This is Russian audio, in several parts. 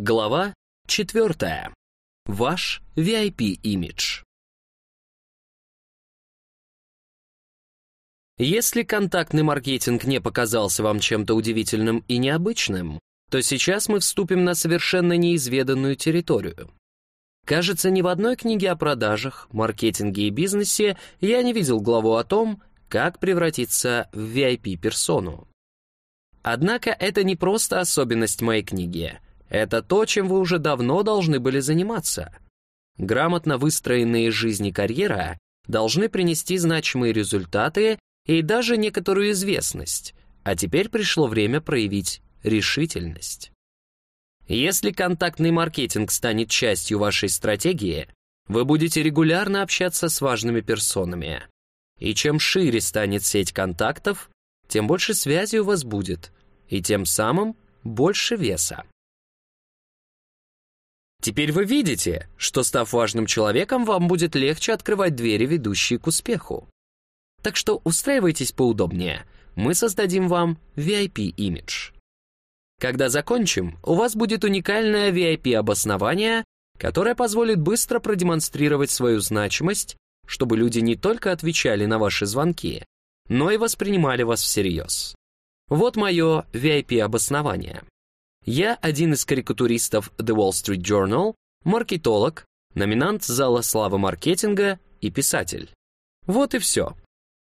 Глава 4. Ваш VIP-имидж. Если контактный маркетинг не показался вам чем-то удивительным и необычным, то сейчас мы вступим на совершенно неизведанную территорию. Кажется, ни в одной книге о продажах, маркетинге и бизнесе я не видел главу о том, как превратиться в VIP-персону. Однако это не просто особенность моей книги — это то, чем вы уже давно должны были заниматься. Грамотно выстроенные жизни карьера должны принести значимые результаты и даже некоторую известность, а теперь пришло время проявить решительность. Если контактный маркетинг станет частью вашей стратегии, вы будете регулярно общаться с важными персонами. И чем шире станет сеть контактов, тем больше связи у вас будет, и тем самым больше веса. Теперь вы видите, что, став важным человеком, вам будет легче открывать двери, ведущие к успеху. Так что устраивайтесь поудобнее. Мы создадим вам VIP-имидж. Когда закончим, у вас будет уникальное VIP-обоснование, которое позволит быстро продемонстрировать свою значимость, чтобы люди не только отвечали на ваши звонки, но и воспринимали вас всерьез. Вот мое VIP-обоснование. Я один из карикатуристов The Wall Street Journal, маркетолог, номинант Зала славы маркетинга и писатель. Вот и все.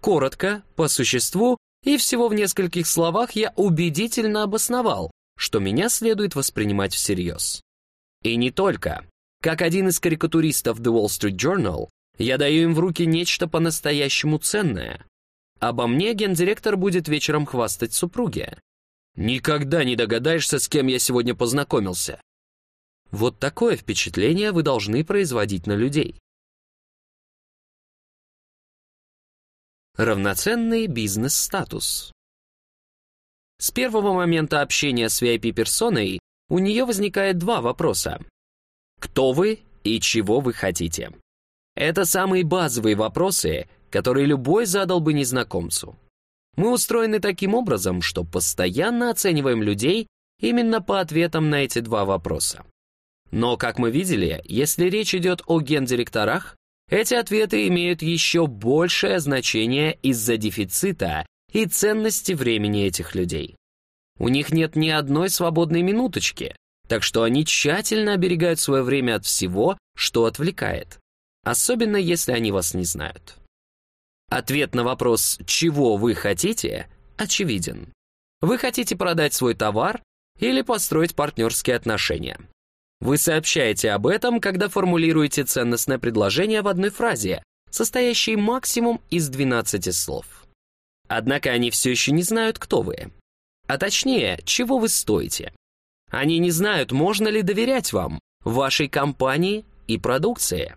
Коротко, по существу и всего в нескольких словах я убедительно обосновал, что меня следует воспринимать всерьез. И не только. Как один из карикатуристов The Wall Street Journal, я даю им в руки нечто по-настоящему ценное. Обо мне гендиректор будет вечером хвастать супруге. Никогда не догадаешься, с кем я сегодня познакомился. Вот такое впечатление вы должны производить на людей. Равноценный бизнес-статус. С первого момента общения с VIP-персоной у нее возникает два вопроса. Кто вы и чего вы хотите? Это самые базовые вопросы, которые любой задал бы незнакомцу. Мы устроены таким образом, что постоянно оцениваем людей именно по ответам на эти два вопроса. Но, как мы видели, если речь идет о гендиректорах, эти ответы имеют еще большее значение из-за дефицита и ценности времени этих людей. У них нет ни одной свободной минуточки, так что они тщательно оберегают свое время от всего, что отвлекает, особенно если они вас не знают. Ответ на вопрос «чего вы хотите?» очевиден. Вы хотите продать свой товар или построить партнерские отношения. Вы сообщаете об этом, когда формулируете ценностное предложение в одной фразе, состоящей максимум из 12 слов. Однако они все еще не знают, кто вы. А точнее, чего вы стоите. Они не знают, можно ли доверять вам, вашей компании и продукции.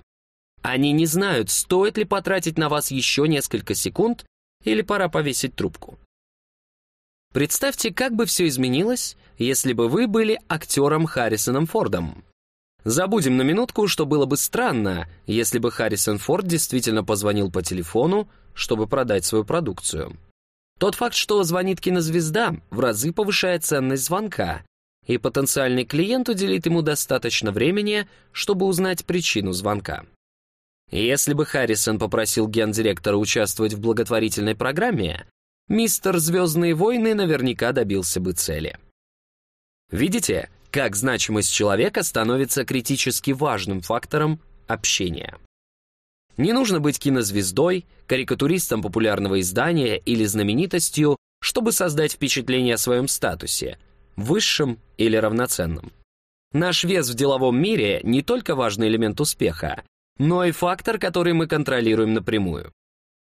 Они не знают, стоит ли потратить на вас еще несколько секунд или пора повесить трубку. Представьте, как бы все изменилось, если бы вы были актером Харрисоном Фордом. Забудем на минутку, что было бы странно, если бы Харрисон Форд действительно позвонил по телефону, чтобы продать свою продукцию. Тот факт, что звонит кинозвезда, в разы повышает ценность звонка, и потенциальный клиент уделит ему достаточно времени, чтобы узнать причину звонка. Если бы Харрисон попросил гендиректора участвовать в благотворительной программе, мистер «Звездные войны» наверняка добился бы цели. Видите, как значимость человека становится критически важным фактором общения. Не нужно быть кинозвездой, карикатуристом популярного издания или знаменитостью, чтобы создать впечатление о своем статусе, высшем или равноценном. Наш вес в деловом мире не только важный элемент успеха, но и фактор, который мы контролируем напрямую.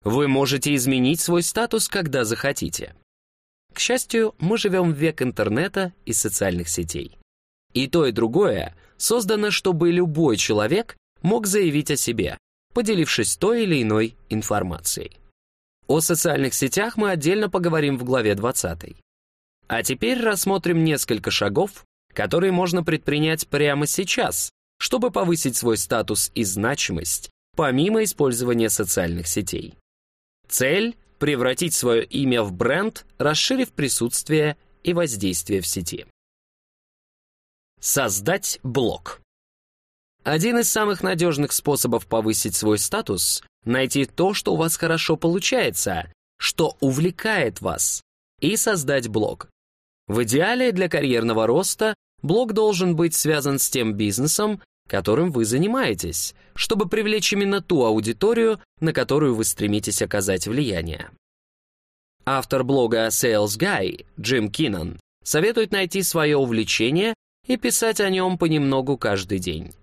Вы можете изменить свой статус, когда захотите. К счастью, мы живем в век интернета и социальных сетей. И то, и другое создано, чтобы любой человек мог заявить о себе, поделившись той или иной информацией. О социальных сетях мы отдельно поговорим в главе 20. А теперь рассмотрим несколько шагов, которые можно предпринять прямо сейчас, чтобы повысить свой статус и значимость, помимо использования социальных сетей. Цель — превратить свое имя в бренд, расширив присутствие и воздействие в сети. Создать блог. Один из самых надежных способов повысить свой статус — найти то, что у вас хорошо получается, что увлекает вас, и создать блог. В идеале для карьерного роста блог должен быть связан с тем бизнесом, которым вы занимаетесь, чтобы привлечь именно ту аудиторию, на которую вы стремитесь оказать влияние. Автор блога Sales Guy Джим Киннон советует найти свое увлечение и писать о нем понемногу каждый день.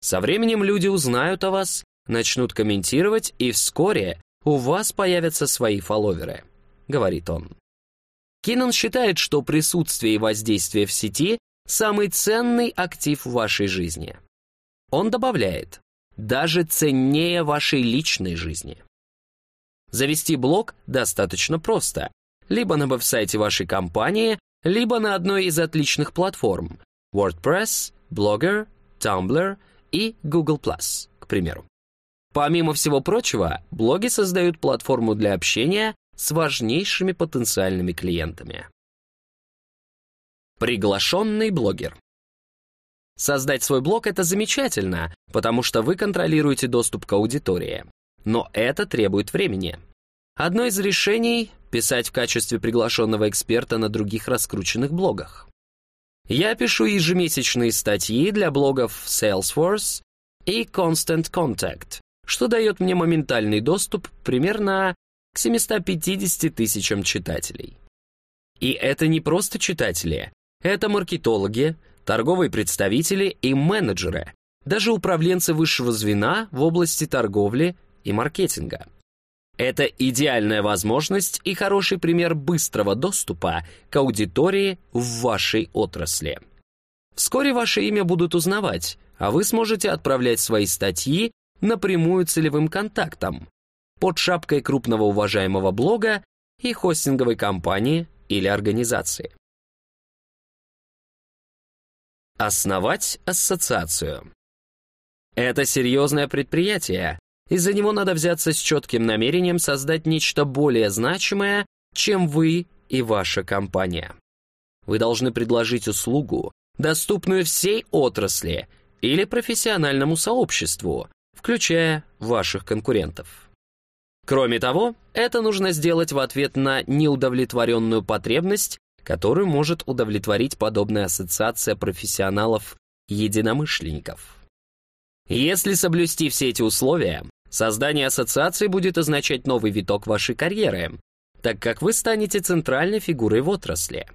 Со временем люди узнают о вас, начнут комментировать, и вскоре у вас появятся свои фолловеры, говорит он. Киннон считает, что присутствие и воздействие в сети – самый ценный актив в вашей жизни. Он добавляет, даже ценнее вашей личной жизни. Завести блог достаточно просто. Либо на веб-сайте вашей компании, либо на одной из отличных платформ WordPress, Blogger, Tumblr и Google+, к примеру. Помимо всего прочего, блоги создают платформу для общения с важнейшими потенциальными клиентами. Приглашенный блогер. Создать свой блог — это замечательно, потому что вы контролируете доступ к аудитории. Но это требует времени. Одно из решений — писать в качестве приглашенного эксперта на других раскрученных блогах. Я пишу ежемесячные статьи для блогов Salesforce и Constant Contact, что дает мне моментальный доступ примерно к 750 тысячам читателей. И это не просто читатели, это маркетологи, торговые представители и менеджеры, даже управленцы высшего звена в области торговли и маркетинга. Это идеальная возможность и хороший пример быстрого доступа к аудитории в вашей отрасли. Вскоре ваше имя будут узнавать, а вы сможете отправлять свои статьи напрямую целевым контактам под шапкой крупного уважаемого блога и хостинговой компании или организации. Основать ассоциацию. Это серьезное предприятие, из-за него надо взяться с четким намерением создать нечто более значимое, чем вы и ваша компания. Вы должны предложить услугу, доступную всей отрасли или профессиональному сообществу, включая ваших конкурентов. Кроме того, это нужно сделать в ответ на неудовлетворенную потребность, которую может удовлетворить подобная ассоциация профессионалов-единомышленников. Если соблюсти все эти условия, Создание ассоциации будет означать новый виток вашей карьеры, так как вы станете центральной фигурой в отрасли.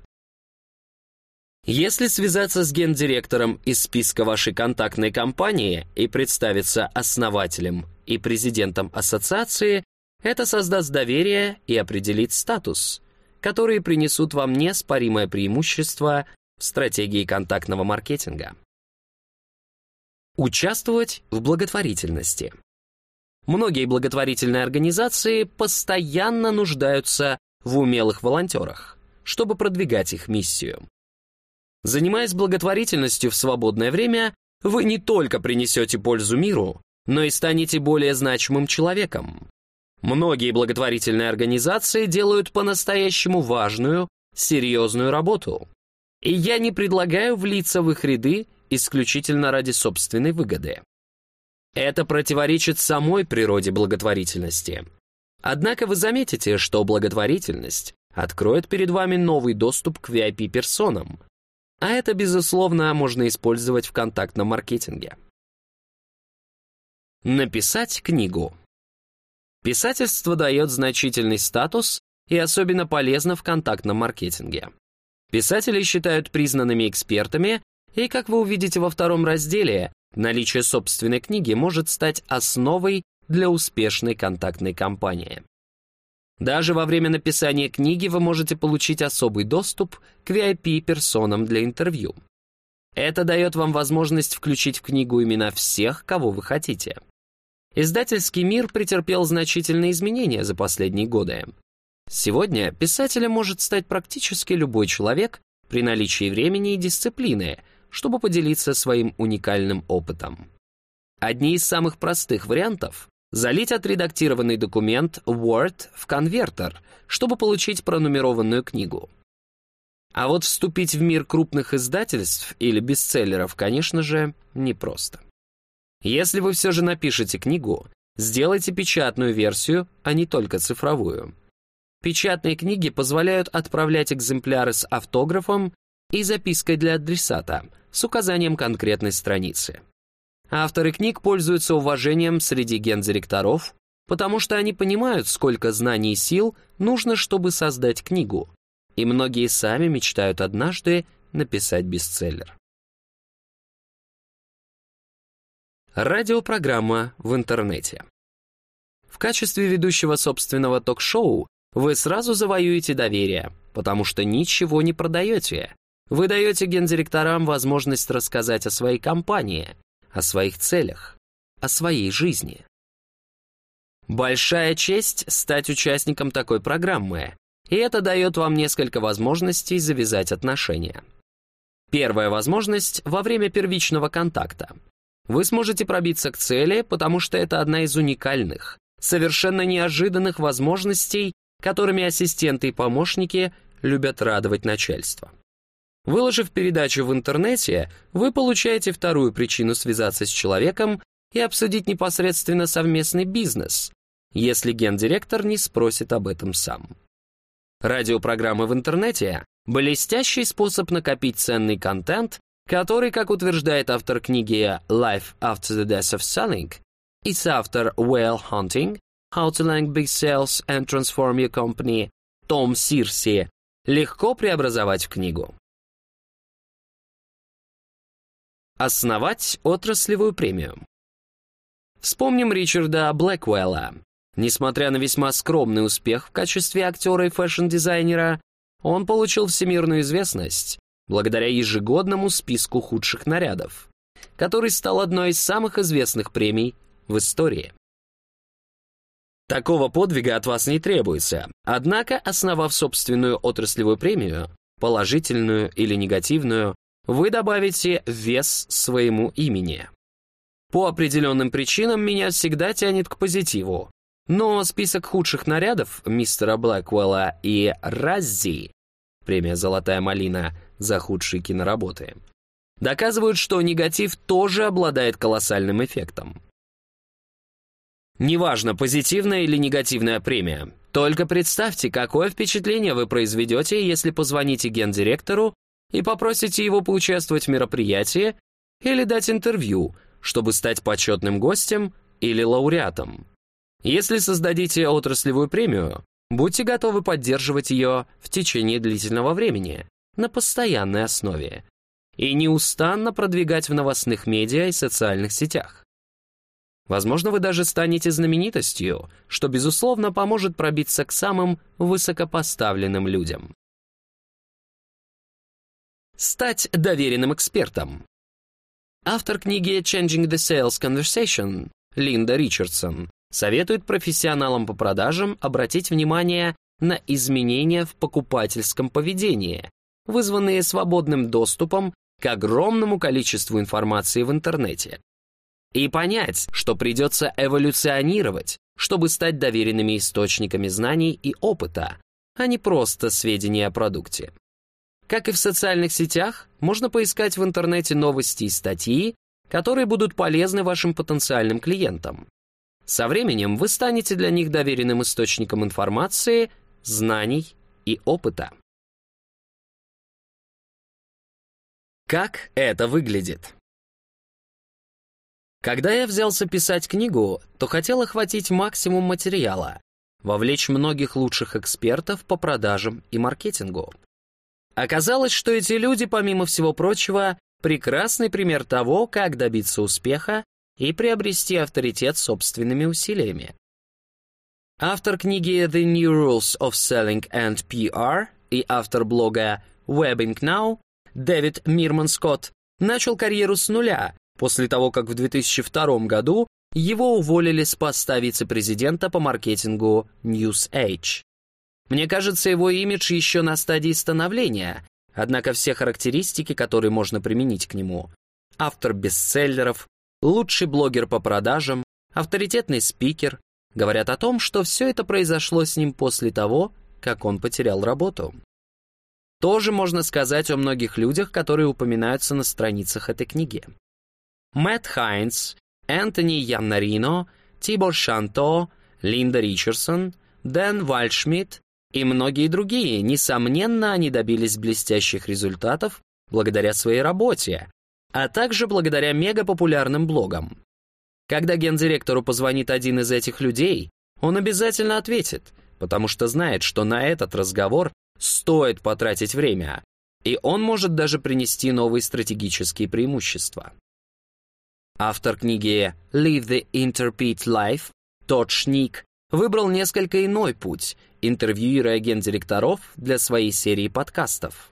Если связаться с гендиректором из списка вашей контактной компании и представиться основателем и президентом ассоциации, это создаст доверие и определит статус, которые принесут вам неоспоримое преимущество в стратегии контактного маркетинга. Участвовать в благотворительности – Многие благотворительные организации постоянно нуждаются в умелых волонтерах, чтобы продвигать их миссию. Занимаясь благотворительностью в свободное время, вы не только принесете пользу миру, но и станете более значимым человеком. Многие благотворительные организации делают по-настоящему важную, серьезную работу. И я не предлагаю влиться в их ряды исключительно ради собственной выгоды. Это противоречит самой природе благотворительности. Однако вы заметите, что благотворительность откроет перед вами новый доступ к VIP-персонам, а это, безусловно, можно использовать в контактном маркетинге. Написать книгу. Писательство дает значительный статус и особенно полезно в контактном маркетинге. Писателей считают признанными экспертами, и, как вы увидите во втором разделе, Наличие собственной книги может стать основой для успешной контактной кампании. Даже во время написания книги вы можете получить особый доступ к VIP-персонам для интервью. Это дает вам возможность включить в книгу имена всех, кого вы хотите. Издательский мир претерпел значительные изменения за последние годы. Сегодня писателем может стать практически любой человек при наличии времени и дисциплины – чтобы поделиться своим уникальным опытом. Одни из самых простых вариантов — залить отредактированный документ Word в конвертер, чтобы получить пронумерованную книгу. А вот вступить в мир крупных издательств или бестселлеров, конечно же, непросто. Если вы все же напишете книгу, сделайте печатную версию, а не только цифровую. Печатные книги позволяют отправлять экземпляры с автографом и запиской для адресата с указанием конкретной страницы. Авторы книг пользуются уважением среди гендиректоров, потому что они понимают, сколько знаний и сил нужно, чтобы создать книгу, и многие сами мечтают однажды написать бестселлер. Радиопрограмма в интернете. В качестве ведущего собственного ток-шоу вы сразу завоюете доверие, потому что ничего не продаете. Вы даете гендиректорам возможность рассказать о своей компании, о своих целях, о своей жизни. Большая честь стать участником такой программы, и это дает вам несколько возможностей завязать отношения. Первая возможность — во время первичного контакта. Вы сможете пробиться к цели, потому что это одна из уникальных, совершенно неожиданных возможностей, которыми ассистенты и помощники любят радовать начальство. Выложив передачу в интернете, вы получаете вторую причину связаться с человеком и обсудить непосредственно совместный бизнес, если гендиректор не спросит об этом сам. Радиопрограммы в интернете — блестящий способ накопить ценный контент который, как утверждает автор книги «Life After the Death of Selling» и соавтор «Whale Hunting. How to Land Big Sales and Transform Your Company» Том Сирси, легко преобразовать в книгу. Основать отраслевую премию. Вспомним Ричарда Блэквелла. Несмотря на весьма скромный успех в качестве актера и фэшн-дизайнера, он получил всемирную известность благодаря ежегодному списку худших нарядов, который стал одной из самых известных премий в истории. Такого подвига от вас не требуется, однако, основав собственную отраслевую премию, положительную или негативную, вы добавите вес своему имени. По определенным причинам меня всегда тянет к позитиву, но список худших нарядов мистера Блэквелла и Раззи, премия «Золотая малина», за худшие киноработы. Доказывают, что негатив тоже обладает колоссальным эффектом. Неважно, позитивная или негативная премия. Только представьте, какое впечатление вы произведете, если позвоните гендиректору и попросите его поучаствовать в мероприятии или дать интервью, чтобы стать почетным гостем или лауреатом. Если создадите отраслевую премию, будьте готовы поддерживать ее в течение длительного времени на постоянной основе и неустанно продвигать в новостных медиа и социальных сетях. Возможно, вы даже станете знаменитостью, что, безусловно, поможет пробиться к самым высокопоставленным людям. Стать доверенным экспертом. Автор книги «Changing the Sales Conversation» Линда Ричардсон советует профессионалам по продажам обратить внимание на изменения в покупательском поведении, вызванные свободным доступом к огромному количеству информации в интернете. И понять, что придется эволюционировать, чтобы стать доверенными источниками знаний и опыта, а не просто сведения о продукте. Как и в социальных сетях, можно поискать в интернете новости и статьи, которые будут полезны вашим потенциальным клиентам. Со временем вы станете для них доверенным источником информации, знаний и опыта. Как это выглядит? Когда я взялся писать книгу, то хотел охватить максимум материала, вовлечь многих лучших экспертов по продажам и маркетингу. Оказалось, что эти люди, помимо всего прочего, прекрасный пример того, как добиться успеха и приобрести авторитет собственными усилиями. Автор книги The New Rules of Selling and PR и автор блога Webbing Now Дэвид Мирман Скотт, начал карьеру с нуля, после того, как в 2002 году его уволили с поста вице-президента по маркетингу NewsEdge. Мне кажется, его имидж еще на стадии становления, однако все характеристики, которые можно применить к нему — автор бестселлеров, лучший блогер по продажам, авторитетный спикер — говорят о том, что все это произошло с ним после того, как он потерял работу. Тоже можно сказать о многих людях, которые упоминаются на страницах этой книги. Мэтт Хайнс, Энтони Яннарино, Тибор Шанто, Линда Ричардсон, Дэн Вальшмидт и многие другие, несомненно, они добились блестящих результатов благодаря своей работе, а также благодаря мегапопулярным блогам. Когда гендиректору позвонит один из этих людей, он обязательно ответит, потому что знает, что на этот разговор стоит потратить время, и он может даже принести новые стратегические преимущества. Автор книги «Live the Interpret Life» Тодд Шник выбрал несколько иной путь, интервьюируя гендиректоров для своей серии подкастов.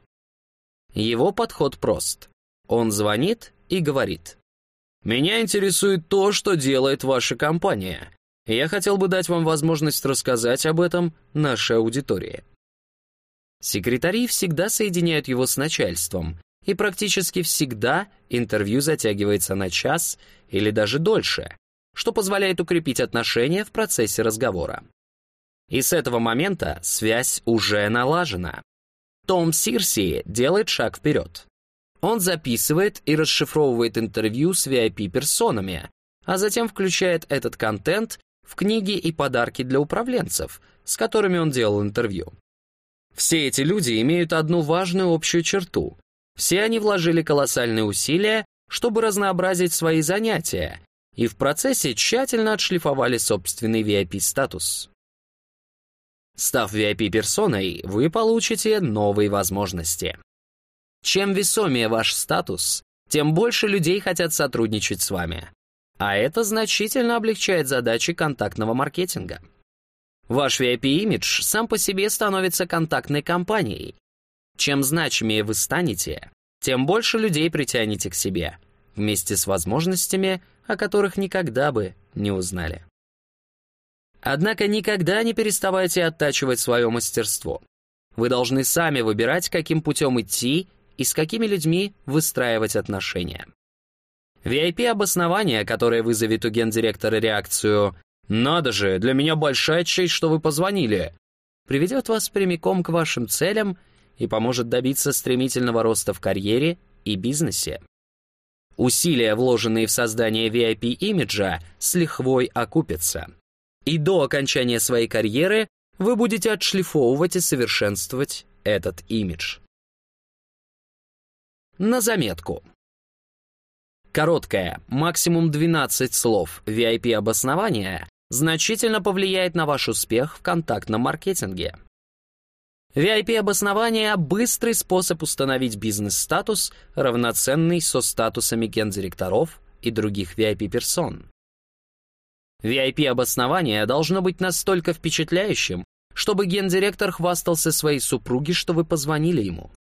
Его подход прост. Он звонит и говорит. «Меня интересует то, что делает ваша компания. Я хотел бы дать вам возможность рассказать об этом нашей аудитории». Секретари всегда соединяют его с начальством, и практически всегда интервью затягивается на час или даже дольше, что позволяет укрепить отношения в процессе разговора. И с этого момента связь уже налажена. Том Сирси делает шаг вперед. Он записывает и расшифровывает интервью с VIP-персонами, а затем включает этот контент в книги и подарки для управленцев, с которыми он делал интервью. Все эти люди имеют одну важную общую черту. Все они вложили колоссальные усилия, чтобы разнообразить свои занятия, и в процессе тщательно отшлифовали собственный VIP-статус. Став VIP-персоной, вы получите новые возможности. Чем весомее ваш статус, тем больше людей хотят сотрудничать с вами. А это значительно облегчает задачи контактного маркетинга. Ваш VIP-имидж сам по себе становится контактной компанией. Чем значимее вы станете, тем больше людей притянете к себе, вместе с возможностями, о которых никогда бы не узнали. Однако никогда не переставайте оттачивать свое мастерство. Вы должны сами выбирать, каким путем идти и с какими людьми выстраивать отношения. VIP-обоснование, которое вызовет у гендиректора реакцию «Надо же, для меня большая честь, что вы позвонили», приведет вас прямиком к вашим целям и поможет добиться стремительного роста в карьере и бизнесе. Усилия, вложенные в создание VIP-имиджа, с лихвой окупятся и до окончания своей карьеры вы будете отшлифовывать и совершенствовать этот имидж. На заметку. Короткое, максимум 12 слов VIP-обоснование значительно повлияет на ваш успех в контактном маркетинге. VIP-обоснование – быстрый способ установить бизнес-статус, равноценный со статусами гендиректоров и других VIP-персон. VIP-обоснование должно быть настолько впечатляющим, чтобы гендиректор хвастался своей супруге, что вы позвонили ему.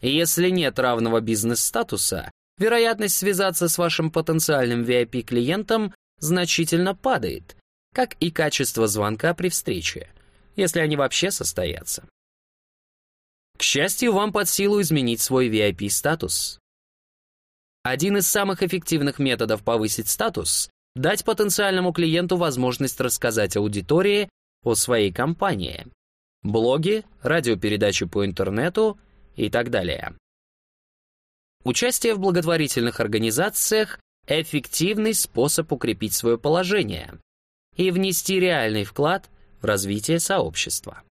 Если нет равного бизнес-статуса, вероятность связаться с вашим потенциальным VIP-клиентом значительно падает, как и качество звонка при встрече, если они вообще состоятся. К счастью, вам под силу изменить свой VIP-статус. Один из самых эффективных методов повысить статус дать потенциальному клиенту возможность рассказать аудитории о своей компании, блоги, радиопередачи по интернету и так далее. Участие в благотворительных организациях – эффективный способ укрепить свое положение и внести реальный вклад в развитие сообщества.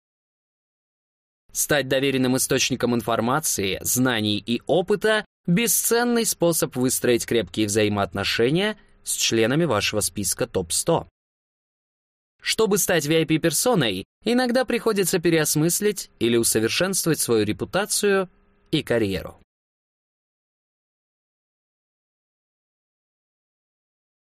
Стать доверенным источником информации, знаний и опыта – бесценный способ выстроить крепкие взаимоотношения – с членами вашего списка ТОП-100. Чтобы стать VIP-персоной, иногда приходится переосмыслить или усовершенствовать свою репутацию и карьеру.